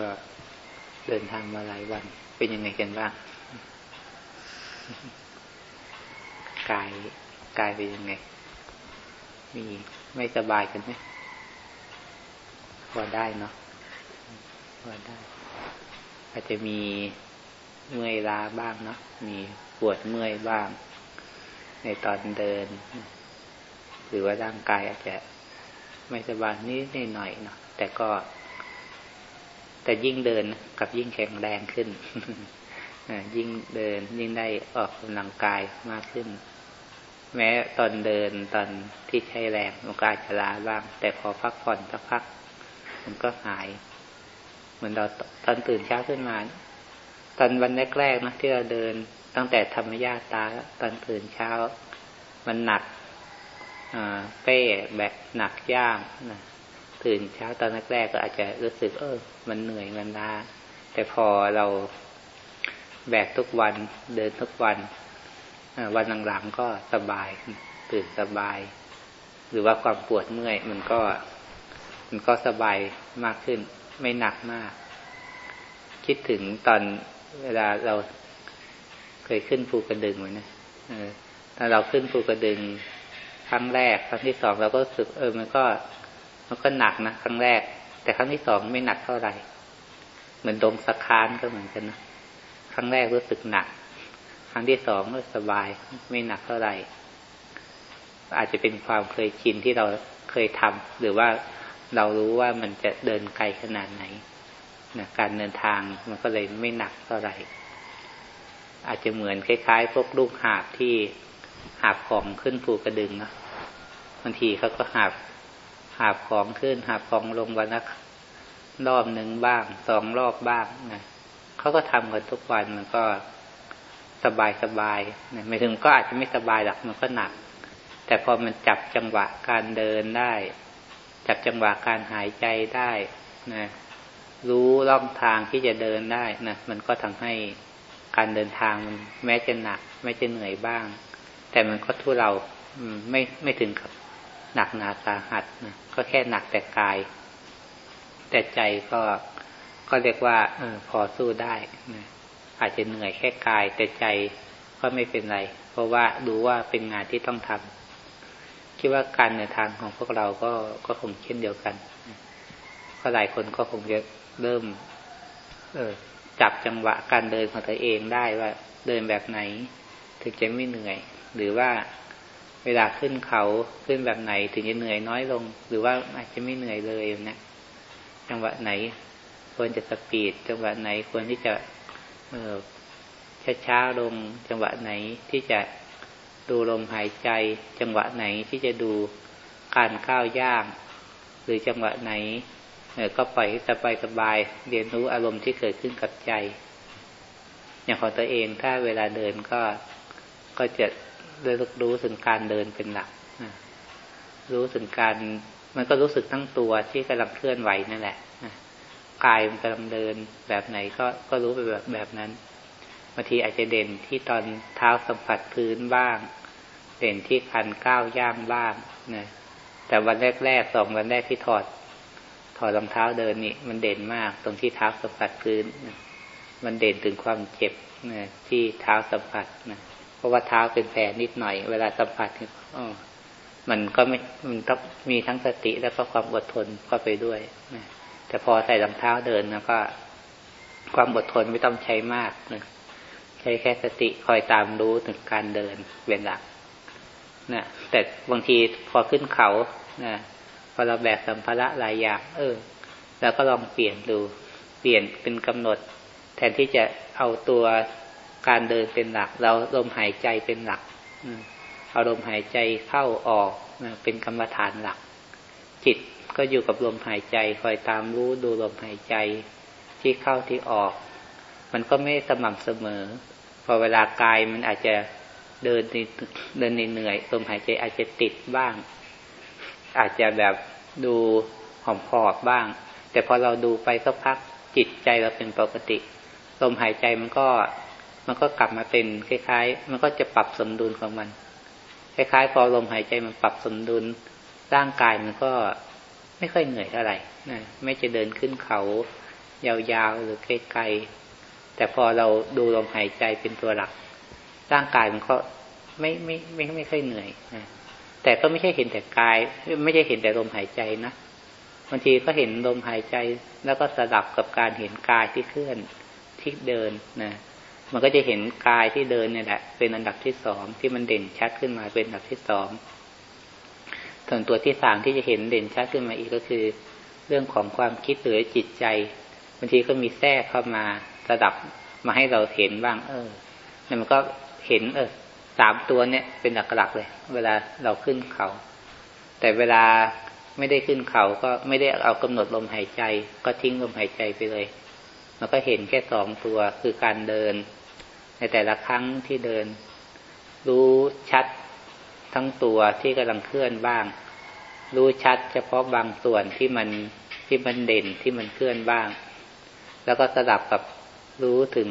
ก็เดินทางมาหลายวัน เป็นยังไงกันบ้าง กายกายเป็นยังไง มีไม่สบายกันไหมพอได้เนาะพอได้ อาจจะมีเมื่อยล้าบ้างเนาะมีปวดเมื่อยบ้าง ในตอนเดิน หรือว่าร่างกายอาจจะไม่สบายนิดหน่อยเนาะแต่ก็ แต่ยิ่งเดินกับยิ่งแข็งแรงขึ้นยิ่งเดินยิ่งได้ออกกำลังกายมากขึ้น แม้ตอนเดินตอนที่ใช้แรงมันก็อาจจะล้าบ้าง แต่พอพักผ่อนสักพัก มันก็หาย เหมือนเราตอนตื่นเช้าขึ้นมา ตอนวันแรกๆนะที่เราเดินตั้งแต่ธรรมญาตาตอนตื่นเช้า มันหนักเป้แบกหนักย่างนะ ตื่นเช้าตอนแรกๆก็อาจจะรู้สึก เออ มันเหนื่อยมันล้าแต่พอเราแบกทุกวันเดินทุกวันวันหลังๆก็สบาย ตื่นสบาย หรือว่าความปวดเมื่อย มันก็ มันก็สบายมากขึ้น ไม่หนักมาก คิดถึงตอนเวลาเราเคยขึ้นภูกระดึงไว้นะเออถ้าเราขึ้นภูกระดึงครั้งแรกครั้งที่สองเราก็รู้สึก เออ มันก็ มันก็หนักนะครั้งแรก แต่ครั้งที่สองไม่หนักเท่าไหร่เหมือนดงสะคานก็เหมือนกันนะครั้งแรกรู้สึกหนัก ครั้งที่สองก็สบายไม่หนักเท่าไหร่อาจจะเป็นความเคยชินที่เราเคยทำหรือว่าเรารู้ว่ามันจะเดินไกลขนาดไหนนะการเดินทางมันก็เลยไม่หนักเท่าไหร่ อาจจะเหมือนคล้ายๆ พวกลูกหาบที่หาบของขึ้นภูกระดึงนะบางทีเขาก็หาบ หาบของขึ้นหาบของลงวันละรอบหนึ่งบ้างสองรอบบ้างนะเขาก็ทำกันทุกวันมันก็สบายสบายนะไม่ถึงก็อาจจะไม่สบายหรอกมันก็หนัก แต่พอมันจับจังหวะการเดินได้ จับจังหวะการหายใจได้นะรู้ร่องทางที่จะเดินได้นะมันก็ทำให้การเดินทางมันแม้จะหนักแม้จะเหนื่อยบ้าง แต่มันก็ทุเราไม่ไม่ถึงกับ หนักหนาสาหัสนะก็แค่หนักแต่กาย แต่ใจก็ก็เรียกว่า เออ พอสู้ได้นะอาจจะเหนื่อยแค่กาย แต่ใจก็ไม่เป็นไร เพราะว่าดูว่าเป็นงานที่ต้องทำคิดว่าการเดินทางของพวกเราก็ก็คงเช่นเดียวกันก็หลายคนก็คงจะเริ่ม เออจับจังหวะการเดินของตัวเองได้ว่าเดินแบบไหน ถึงจะไม่เหนื่อย หรือว่า เวลาขึ้นเขาขึ้นแบบไหนถึงจะเหนื่อยน้อยลง หรือว่าอาจจะไม่เหนื่อยเลยนะจังหวะไหนควรจะสปีด จังหวะไหนควรที่จะเออช้าๆลง จังหวะไหนที่จะดูลมหายใจ จังหวะไหนที่จะดูการก้าวย่าง หรือจังหวะไหนก็ปล่อยให้สบายสบายเรียนรู้อารมณ์ที่เกิดขึ้นกับใจ อย่างของตัวเองถ้าเวลาเดินก็ก็จะ ได้รู้ถึงการเดินเป็นหลักรู้ถึงการ มันก็รู้สึกทั้งตัวที่กำลังเคลื่อนไหวนั่นแหละกายมันกำลังเดินแบบไหนก็ก็รู้ไปแบบแบบนั้นบางทีอาจจะเด่นที่ตอนเท้าสัมผัสพื้นบ้าง เด่นที่คันก้าวย่างบ้างนะแต่วันแรกๆสองวันแรกที่ถอด ถอดรองเท้าเดินนี่มันเด่นมากตรงที่เท้าสัมผัสพื้นนะมันเด่นถึงความเจ็บนะที่เท้าสัมผัสนะ เพราะว่าเท้าเป็นแผลนิดหน่อย เวลาสัมผัสออมันก็ไม่มันต้องมีทั้งสติแล้วก็ความอดทนเข้าไปด้วยนะแต่พอใส่รองเท้าเดินแล้วก็ ความอดทนไม่ต้องใช้มากนะใช้แค่สติคอยตามรู้ถึงการเดินเป็นหลักนะแต่บางทีพอขึ้นเขานะพอเราแบกสัมภาระหลายอย่างเออ แล้วก็ลองเปลี่ยนดู เปลี่ยนเป็นกำหนด แทนที่จะเอาตัว การเดินเป็นหลัก เราลมหายใจเป็นหลักเอาลมหายใจเข้าออกเป็นกรรมฐานหลัก จิตก็อยู่กับลมหายใจคอยตามรู้ดูลมหายใจที่เข้าที่ออก มันก็ไม่สม่ำเสมอ พอเวลากายมันอาจจะเดินเดินเหนื่อยลมหายใจอาจจะติดบ้าง อาจจะแบบดูหอมพอบบ้าง แต่พอเราดูไปสักพักจิตใจเราเป็นปกติ ลมหายใจมันก็ มันก็กลับมาเป็นคล้ายๆ มันก็จะปรับสมดุลของมัน คล้ายๆ พอลมหายใจมันปรับสมดุล ร่างกายมันก็ไม่ค่อยเหนื่อยเท่าไหร่นะไม่จะเดินขึ้นเขายาวๆหรือไกลๆแต่พอเราดูลมหายใจเป็นตัวหลัก ร่างกายมันก็ไม่ไม่ไม่ไม่ค่อยเหนื่อยนะแต่ก็ไม่ใช่เห็นแต่กาย ไม่ใช่เห็นแต่ลมหายใจนะบางทีก็เห็นลมหายใจแล้วก็สลับกับการเห็นกายที่เคลื่อนที่เดินนะ มันก็จะเห็นกายที่เดินเนี่ยแหละเป็นอันดับที่สองที่มันเด่นชัดขึ้นมาเป็นอันดับที่สองส่วนตัวที่สามที่จะเห็นเด่นชัดขึ้นมาอีกก็คือ เรื่องของความคิดหรือจิตใจบางทีก็มีแทรกเข้ามาระดับมาให้เราเห็นบ้าง เออแล้วมันก็เห็น เออสามตัวเนี่ยเป็นหลักๆเลย เวลาเราขึ้นเขา แต่เวลาไม่ได้ขึ้นเขาก็ไม่ได้เอากำหนดลมหายใจ ก็ทิ้งลมหายใจไปเลย มันก็เห็นแค่สองตัวคือการเดิน ในแต่ละครั้งที่เดิน รู้ชัดทั้งตัวที่กำลังเคลื่อนบ้าง รู้ชัดเฉพาะบางส่วนที่มันที่มันเด่นที่มันเคลื่อนบ้าง แล้วก็สลับกับรู้ถึง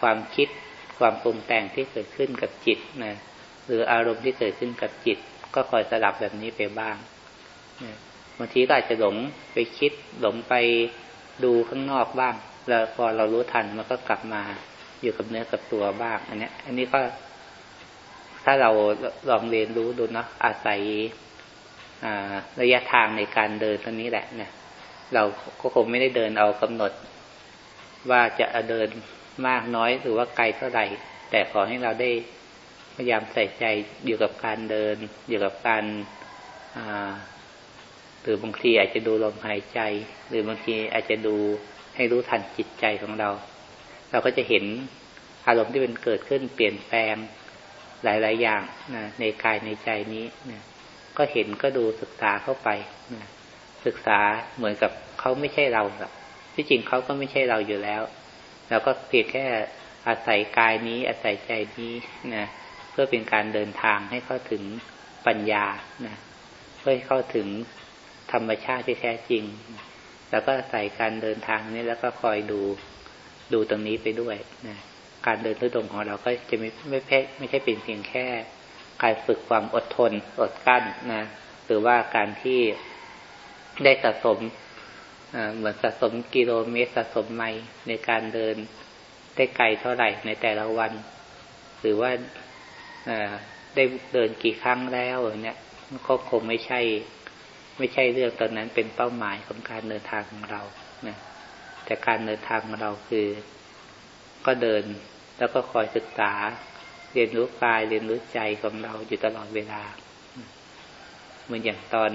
ความคิดความปรุงแต่งที่เกิดขึ้นกับจิตนะหรืออารมณ์ที่เกิดขึ้นกับจิต ก็คอยสลับแบบนี้ไปบ้างบางทีก็อาจจะหลงไปคิดหลงไปดูข้างนอกบ้าง แล้วพอเรารู้ทันมันก็กลับมา อยู่กับเนื้อกับตัวบ้าง อันนี้อันนี้ก็ถ้าเราลองเรียนรู้ดูเนาะอาศัยระยะทางในการเดินตรงนี้แหละเนี่ยเราก็คงไม่ได้เดินเอากำหนด ว่าจะเดินมากน้อยหรือว่าไกลเท่าไหร่ แต่ขอให้เราได้พยายามใส่ใจอยู่กับการเดิน อยู่กับการหรือบางทีอาจจะดูลมหายใจ หรือบางทีอาจจะดูให้รู้ทันจิตใจของเรา เราก็จะเห็นอารมณ์ที่เป็นเกิดขึ้นเปลี่ยนแปลงหลาย ๆ อย่างนะในกายในใจนี้นะก็เห็นก็ดูศึกษาเข้าไปนะศึกษาเหมือนกับเขาไม่ใช่เราหรอกที่จริงเขาก็ไม่ใช่เราอยู่แล้วเราก็เพียงแค่อาศัยกายนี้ อาศัยใจนี้นะเพื่อเป็นการเดินทางให้เข้าถึงปัญญานะเพื่อให้เข้าถึงธรรมชาติที่แท้จริง แล้วก็ใส่การเดินทางนี้แล้วก็คอยดู ดูตรงนี้ไปด้วยนะการเดินทุดงของเราก็จะไม่ไม่แพ้ไม่ใช่เป็นเพียงแค่ การฝึกความอดทน อดกั้นนะหรือว่าการที่ได้สะสมเหมือนสะสมกิโลเมตรสะสมไมล์ในการเดินได้ไกลเท่าไหร่ในแต่ละวัน หรือว่าได้เดินกี่ครั้งแล้วเนี่ยก็คงไม่ใช่ ไม่ใช่เรื่องตอนนั้นเป็นเป้าหมายของการเดินทางของเรานะ แต่การเดินทางของเราคือ ก็เดินแล้วก็คอยศึกษา เรียนรู้กายเรียนรู้ใจของเราอยู่ตลอดเวลาเหมือนอย่างตอน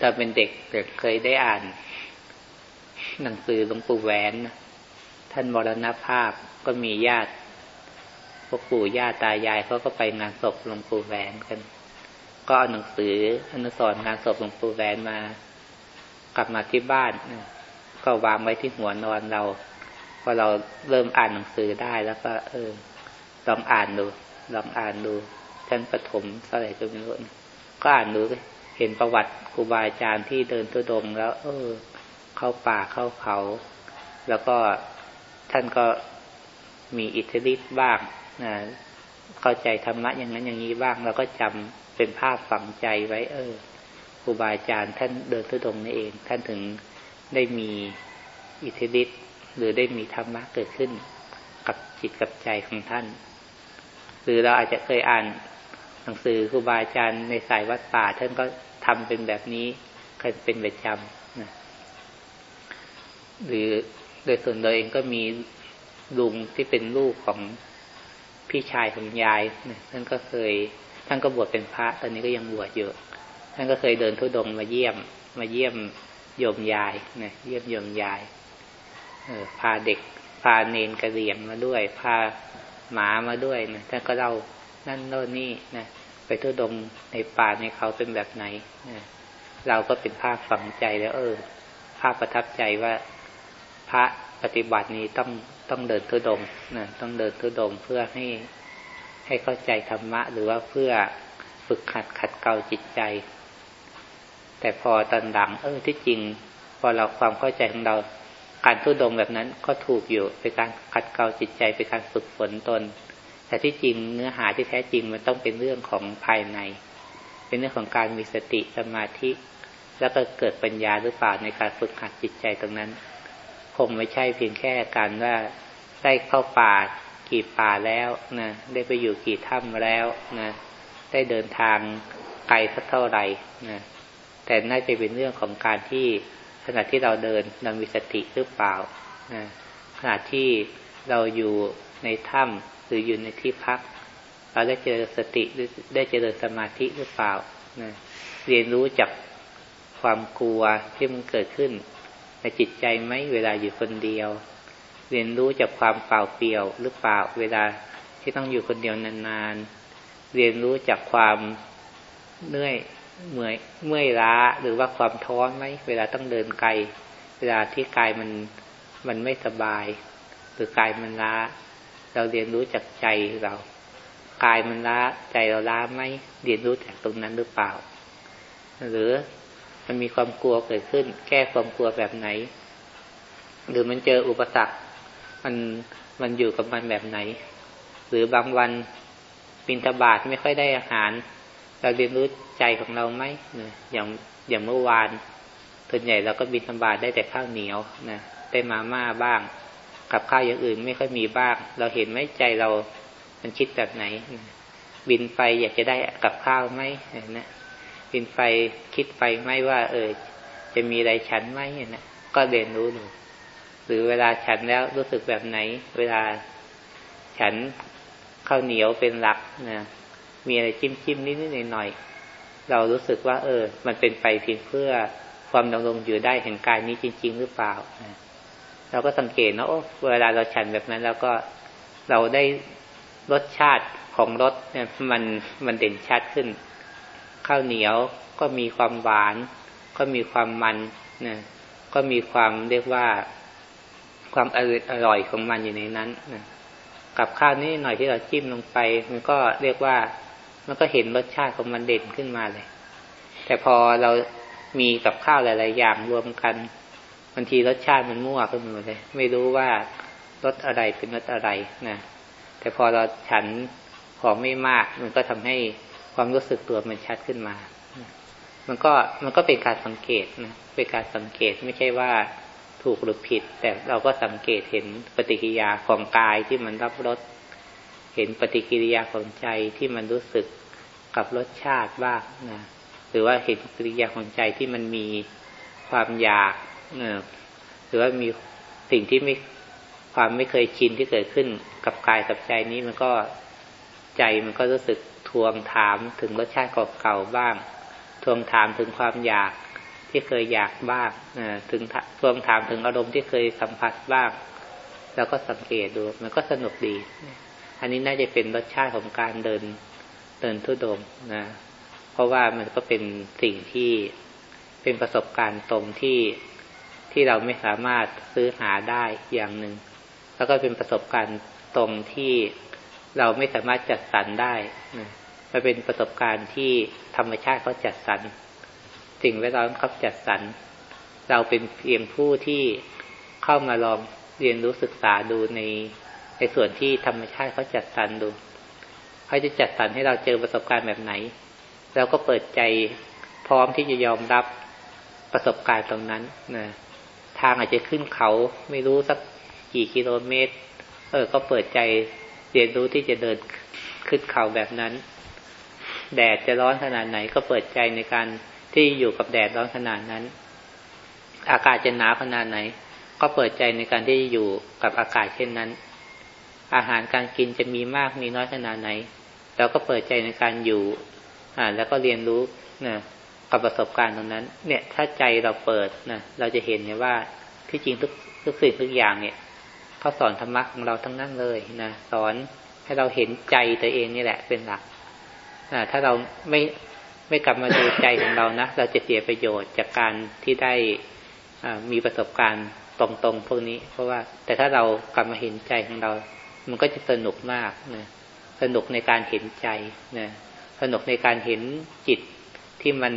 ตอนเป็นเด็กเคยได้อ่าน หนังสือหลวงปู่แหวน ท่านมรณภาพก็มีญาติพวกปู่ย่าตายายเขาก็ไปงานศพหลวงปู่แหวนกัน ก็เอาหนังสืออนุสรงานศพหลวงปู่แหวนมากลับมาที่บ้าน ก็วางไว้ที่หัวนอนเราพอเราเริ่มอ่านหนังสือได้แล้วก็ เออ ลองอ่านดู ลองอ่านดู ท่านปฐมเท่าไหร่ก็ไม่รู้ก็อ่านดูเห็นประวัติครูบาอาจารย์ที่เดินตัวดงแล้ว เออ เข้าป่าเข้าเขา แล้วก็ท่านก็มีอิทธิฤทธิ์บ้างนะเข้าใจธรรมะอย่างนั้นอย่างนี้บ้าง เราก็จำเป็นภาพฝังใจไว้ เออครูบาอาจารย์ท่านเดินทุดงนี่เอง ท่านถึง ได้มีอิทธิฤทธิ์หรือได้มีธรรมะเกิดขึ้น กับจิตกับใจของท่าน หรือเราอาจจะเคยอ่านหนังสือครูบาอาจารย์ในสายวัดป่า ท่านก็ทำเป็นแบบนี้เคยเป็นประจำนะหรือโดยส่วนตัวเองก็มีลุงที่เป็นลูกของพี่ชายของยายนะท่านก็เคย ท่านก็บวชเป็นพระ ตอนนี้ก็ยังบวชอยู่ ท่านก็เคยเดินทุดงมาเยี่ยม มาเยี่ยม โยมยายนะเยี่ยมโยมยายเออพาเด็ก พาเนนกระเรียงมาด้วย พาหมามาด้วยนะท่านก็เล่านั่นโน่นนี่นะไปทุดงในป่าในเขาเป็นแบบไหนนะเราก็เป็นภาพฝังใจแล้ว เออ ภาพประทับใจว่าพระปฏิบัตินี้ต้องต้องเดินทุดงนะต้องเดินทุดงเพื่อให้ให้เข้าใจธรรมะ หรือว่าเพื่อฝึกขัดขัดเกลาจิตใจ แต่พอตอนหลังเออที่จริง พอเราความเข้าใจของเราการทุดงแบบนั้นก็ถูกอยู่เป็นการขัดเกลาจิตใจเป็นการฝึกฝนตน แต่ที่จริงเนื้อหาที่แท้จริงมันต้องเป็นเรื่องของภายใน เป็นเรื่องของการมีสติสมาธิ แล้วก็เกิดปัญญาหรือเปล่าในการฝึกหัดจิตใจตรงนั้น คงไม่ใช่เพียงแค่การว่าได้เข้าป่ากี่ป่าแล้วนะได้ไปอยู่กี่ถ้ำแล้วนะได้เดินทางไกลสักเท่าไหร่นะ แต่น่าจะเป็นเรื่องของการที่ขณะที่เราเดินนำมีสติหรือเปล่านะขณะที่เราอยู่ในถ้ำหรืออยู่ในที่พัก เราได้เจอสติได้เจริญสมาธิหรือเปล่านะเรียนรู้จากความกลัวที่มันเกิดขึ้นในจิตใจไหมเวลาอยู่คนเดียว เรียนรู้จากความเปล่าเปลี่ยวหรือเปล่าเวลาที่ต้องอยู่คนเดียวนานๆเรียนรู้จากความเหนื่อย เมื่อยเมื่อยล้าหรือว่าความท้อไหมเวลาต้องเดินไกล เวลาที่กายมันมันไม่สบาย หรือกายมันล้า เราเรียนรู้จากใจเรากายมันล้าใจเราล้าไหมเรียนรู้จากตรงนั้นหรือเปล่า หรือมันมีความกลัวเกิดขึ้น แก้ความกลัวแบบไหน หรือมันเจออุปสรรค มันมันอยู่กับมันแบบไหน หรือบางวันบินทบาทไม่ค่อยได้อาหาร เราเรียนรู้ใจของเราไหมอย่างอย่างเมื่อวานส่วนใหญ่เราก็บินธบาตได้แต่ข้าวเหนียวนะได้มาม่าบ้าง กับข้าวอย่างอื่นไม่ค่อยมีบ้าง เราเห็นไหมใจเรา มันคิดแบบไหนบินไปอยากจะได้กับข้าวไหมนะบินไปคิดไปไหมว่า เออ จะมีอะไรฉันไหมนะก็เรียนรู้ดูหรือเวลาฉันแล้วรู้สึกแบบไหน เวลาฉันข้าวเหนียวเป็นหลักนะ มีอะไรจิ้มจิ้มนิดนิดหน่อยหน่อยเรารู้สึกว่า เออ มันเป็นไปเพียงเพื่อความดำรงอยู่ได้แห่งกายนี้จริง ๆ หรือเปล่าเราก็สังเกตนะโอ้เวลาเราฉันแบบนั้นแล้วก็เราได้รสชาติของรสเนี่ยมันมันเด่นชัดขึ้น ข้าวเหนียวก็มีความหวาน ก็มีความมันนะก็มีความเรียกว่าความอร่อยของมันอยู่ในนั้นนะกับข้าวนี้หน่อยที่เราจิ้มลงไป มันก็เรียกว่า มันก็เห็นรสชาติของมันเด่นขึ้นมาเลย แต่พอเรามีกับข้าวหลาย ๆ อย่างรวมกันบางทีรสชาติมันมั่วขึ้นมาเลย ไม่รู้ว่ารสอะไรเป็นรสอะไรนะแต่พอเราฉันของไม่มาก มันก็ทำให้ความรู้สึกตัวมันชัดขึ้นมา มันก็มันก็เป็นการสังเกตนะเป็นการสังเกตไม่ใช่ว่าถูกหรือผิด แต่เราก็สังเกตเห็นปฏิกิริยาของกายที่มันรับรส เห็นปฏิกิริยาของใจที่มันรู้สึกกับรสชาติบ้างนะหรือว่าเห็นปฏิกิริยาของใจที่มันมีความอยากหรือว่ามีสิ่งที่ไม่ความไม่เคยชินที่เกิดขึ้นกับกายกับใจนี้มันก็ใจมันก็รู้สึกทวงถามถึงรสชาติเก่าๆบ้าง ทวงถามถึงความอยากที่เคยอยากบ้างถึงทวงถามถึงอารมณ์ที่เคยสัมผัสบ้าง แล้วก็สังเกตดู มันก็สนุกดี อันนี้น่าจะเป็นรสชาติของการเดินเดินทุดงนะ เพราะว่ามันก็เป็นสิ่งที่เป็นประสบการณ์ตรงที่ที่เราไม่สามารถซื้อหาได้อย่างหนึ่ง แล้วก็เป็นประสบการณ์ตรงที่เราไม่สามารถจัดสรรได้นะมันเป็นประสบการณ์ที่ธรรมชาติเขาจัดสรร สิ่งแวดล้อมเขาจัดสรร เราเป็นเพียงผู้ที่เข้ามาลองเรียนรู้ศึกษาดูใน ในส่วนที่ธรรมชาติเขาจัดสรรดูเขาจะจัดสรรให้เราเจอประสบการณ์แบบไหน เราก็เปิดใจพร้อมที่จะยอมรับประสบการณ์ตรงนั้นนะทางอาจจะขึ้นเขาไม่รู้สักกี่กิโลเมตร เออ ก็เปิดใจเรียนรู้ที่จะเดินขึ้นเขาแบบนั้น แดดจะร้อนขนาดไหน ก็เปิดใจในการที่อยู่กับแดดร้อนขนาดนั้น อากาศจะหนาวขนาดไหน ก็เปิดใจในการที่อยู่กับอากาศเช่นนั้น อาหารการกินจะมีมากมีน้อยขนาดไหน เราก็เปิดใจในการอยู่อ่าแล้วก็เรียนรู้นะกับประสบการณ์ตรงนั้น เนี่ยถ้าใจเราเปิดนะเราจะเห็นเนี่ยว่าที่จริงทุกทุกสิ่งทุกอย่างเนี่ยเขาสอนธรรมะของเราทั้งนั้นเลยนะสอนให้เราเห็นใจตัวเองนี่แหละเป็นหลักนะถ้าเราไม่ไม่กลับมาดูใจของเรานะเราจะเสียประโยชน์จากการที่ได้มีประสบการณ์ตรงๆพวกนี้ เพราะว่าแต่ถ้าเรากลับมาเห็นใจของเรา มันก็จะสนุกมากนะสนุกในการเห็นใจนะสนุกในการเห็นจิตที่มัน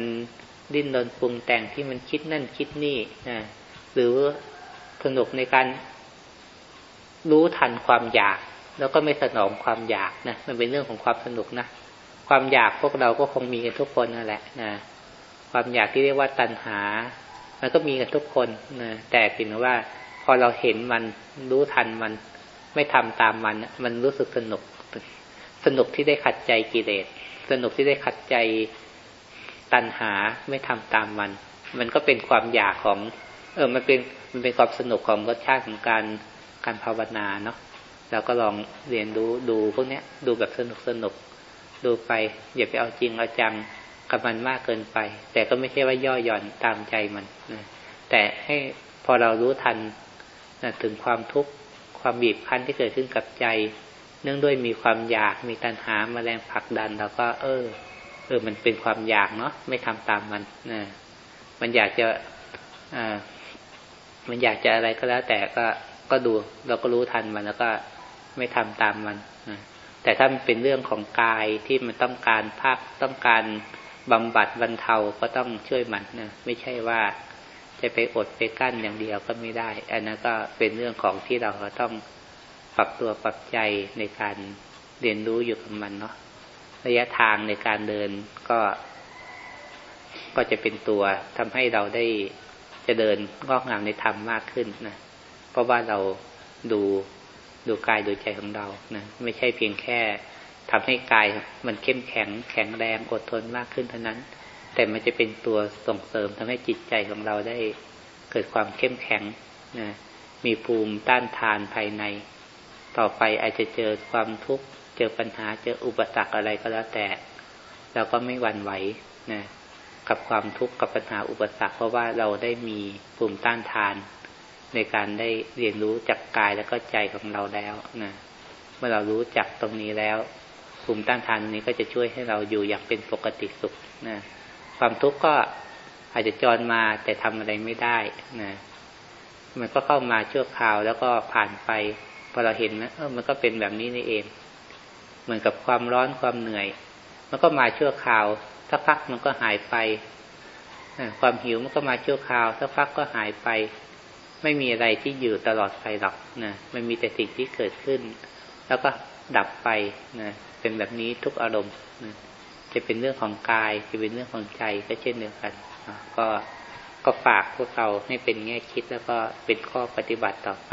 ดิ้นรนปรุงแต่งที่มันคิดนั่นคิดนี่นะหรือสนุกในการรู้ทันความอยาก แล้วก็ไม่สนองความอยากนะมันเป็นเรื่องของความสนุกนะความอยากพวกเราก็คงมีกันทุกคนนั่นแหละนะคความอยากที่เรียกว่าตัณหา มันก็มีกันทุกคนนะแต่เพียงว่า พอเราเห็นมันรู้ทันมัน ไม่ทำตามมันมันรู้สึกสนุก สนุกที่ได้ขัดใจกิเลสสนุกที่ได้ขัดใจตัณหาไม่ทำตามมัน มันก็เป็นความอยากของ เออมันเป็นมันเป็นความสนุกของรสชาติของการการภาวนาเนาะเราก็ลองเรียนรู้ดูพวกเนี้ยดูแบบสนุกสนุกดูไปอย่าไปเอาจริงเอาจังกับมันมากเกินไป แต่ก็ไม่ใช่ว่าย่อหย่อนตามใจมันนะแต่ให้พอเรารู้ทันนะถึงความทุกข์ ความบีบคั้นที่เกิดขึ้นกับใจ เนื่องด้วยมีความอยากมีตัณหามาแรงผลักดันเราก็ เออ เออ มันเป็นความอยากเนาะไม่ทำตามมันนะมันอยากจะอ่ามันอยากจะอะไรก็แล้ว แต่ก็ก็ดู เราก็รู้ทันมันแล้วก็ไม่ทำตามมันนะแต่ถ้ามันเป็นเรื่องของกายที่มันต้องการพักต้องการบำบัดบรรเทาก็ต้องช่วยมันนะไม่ใช่ว่า จะไปอดไปกั้นอย่างเดียวก็ไม่ได้ อันนั้นก็เป็นเรื่องของที่เราต้องปรับตัวปรับใจในการเรียนรู้อยู่กับมันเนาะระยะทางในการเดินก็ ก็จะเป็นตัวทำให้เราได้จะเดินงอกงามในธรรมมากขึ้นนะเพราะว่าเราดูดูกายดูใจของเรานะไม่ใช่เพียงแค่ทำให้กายมันเข้มแข็งแข็งแรงอดทนมากขึ้นเท่านั้น แต่มันจะเป็นตัวส่งเสริมทำให้จิตใจของเราได้เกิดความเข้มแข็งนะมีภูมิต้านทานภายใน ต่อไปอาจจะเจอความทุกข์เจอปัญหาเจออุปสรรคอะไรก็แล้วแต่เราก็ไม่หวั่นไหวนะกับความทุกข์กับปัญหาอุปสรรคเพราะว่าเราได้มีภูมิต้านทาน ในการได้เรียนรู้จักกายแล้วก็ใจของเราแล้วนะเมื่อเรารู้จักตรงนี้แล้วภูมิต้านทานนี้ก็จะช่วยให้เราอยู่อย่างเป็นปกติสุขนะ ความทุกข์ก็อาจจะจรมาแต่ทำอะไรไม่ได้นะมันก็เข้ามาชั่วคราวแล้วก็ผ่านไปพอเราเห็นนะเออมันก็เป็นแบบนี้นี่เอง เหมือนกับความร้อนความเหนื่อย มันก็มาชั่วคราวสักพักมันก็หายไปความหิวมันก็มาชั่วคราวสักพักก็หายไป ไม่มีอะไรที่อยู่ตลอดไปหรอกนะมันมีแต่สิ่งที่เกิดขึ้น แล้วก็ดับไปนะเป็นแบบนี้ทุกอารมณ์นะ จะเป็นเรื่องของกาย จะเป็นเรื่องของใจก็เช่นเดียวกันก็ก็ฝากพวกเราให้เป็นแง่คิดแล้วก็เป็นข้อปฏิบัติต่อไป